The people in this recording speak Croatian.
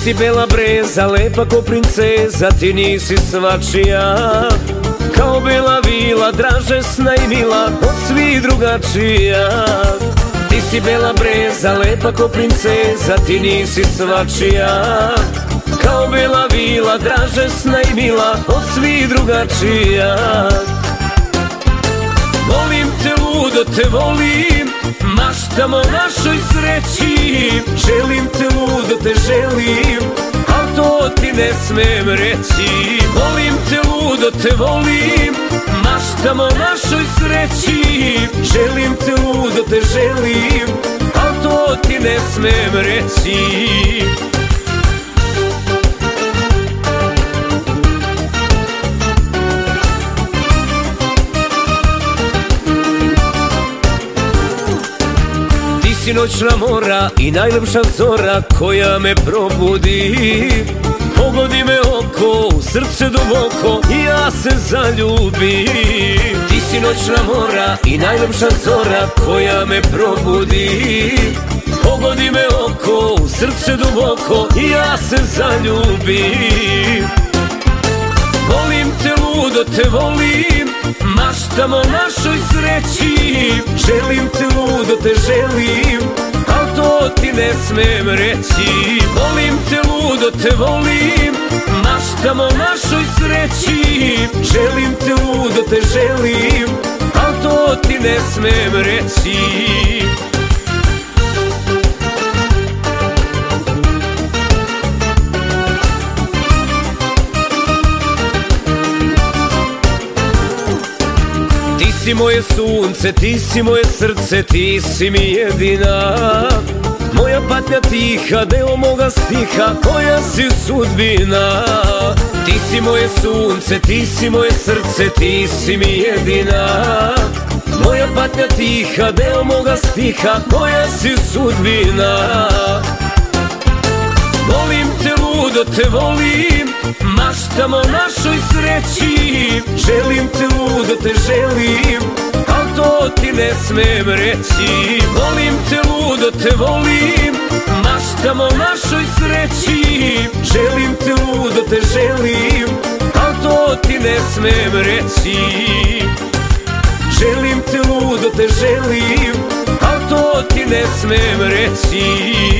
si bela breza, lepa ko princeza, ti nisi svačija. Kao bela vila, draže sna i mila, od svih drugačija. Ti si bela breza, lepa ko princeza, ti nisi svačija. Kao bela vila, draže sna i mila, od svih drugačija. Volim te ludo, te volim Maštam o našoj sreći. Želim te ludo, te želim ti ne smem reći. Volim te ludo, te volim Maštam o našoj sreći. Želim te ludo, te želim Al to ti ne smem reći. Si noćna mora i najlepša zora koja me probudi Pogodi me oko, srce duboko i ja se zaljubim. Ti si noćna mora i najlepša zora koja me probudi. Pogodi me oko, srce duboko i ja se zaljubim. Volim te ludo, te volim Maštam o našoj sreći. Želim te ludo, te želim Al to ti ne smem reći. Volim te ludo, te volim Maštam o našoj sreći. Želim te ludo, te želim Al to ti ne smem reći. Si moje sunce, ti si moje srce, ti si mi jedina Moja patnja tiha, deo moga stiha, koja si sudbina? Ti si moje sunce, ti si moje srce, ti si mi jedina. Moja patnja tiha, deo moga stiha, koja si sudbina? Volim te ludo, te volim Maštam o našoj sreći. Želim te ludo, te želim Al to ti ne smem reći. Volim te ludo, te volim Maštam o našoj sreći Želim te ludo, te želim Al to ti ne smem reći. Želim te ludo, te želim Al to ti ne smem reći